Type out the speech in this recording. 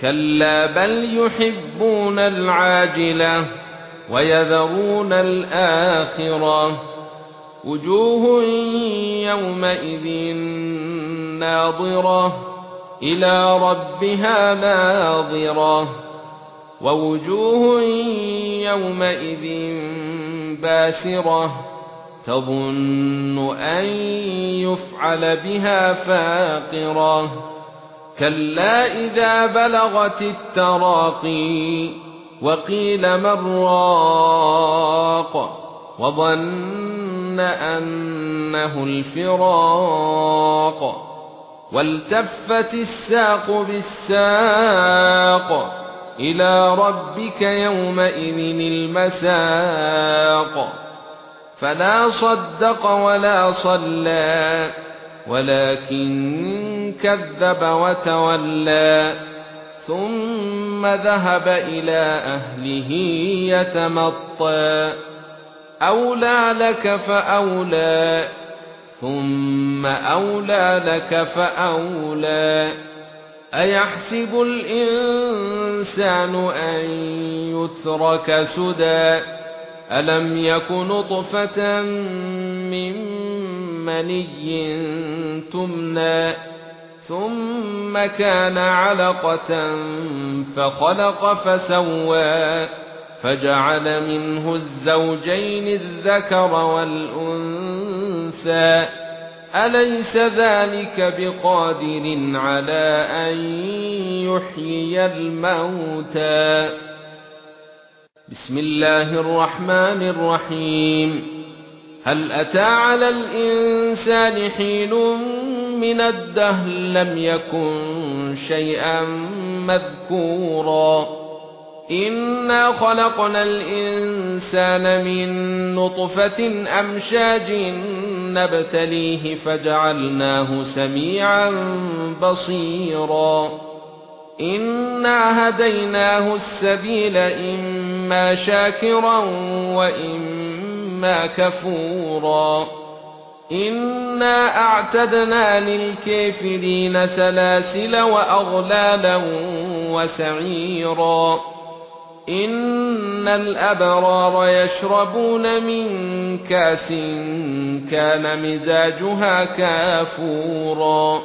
كلا بل يحبون العاجلة ويذرون الآخرة. وجوه يومئذ ناظرة إلى ربها ناظرة. ووجوه يومئذ باسرة تظن أن يفعل بها فاقرة. كلا اذا بلغت التراقي وقيل من راق وظن انه الفراق والتفت الساق بالساق إلى ربك يومئذ المساق فلا صدق ولا صلى ولكن كذب وتولى ثم ذهب إلى أهله يتمطى. أولى لك فأولى ثم أولى لك فأولى. أيحسب الإنسان أن يترك سدى؟ ألم يكن نطفة من مني تمنى؟ ثم كان علقة فخلق فسوى فجعل منه الزوجين الذكر والأنثى. أليس ذلك بقادر على أن يحيي الموتى؟ بسم الله الرحمن الرحيم. هل أتى على الإنسان حين من الدهر لم يكن شيئا مذكورا. إنا خلقنا الإنسان من نطفة أمشاج نبتليه فجعلناه سميعا بصيرا. إنا هديناه السبيل إما شاكرا وإما كفورا. إنا أعتدنا للكافرين سلاسل وأغلالا وسعيرا ان الابرار يشربون من كاس كان مزاجها كافورا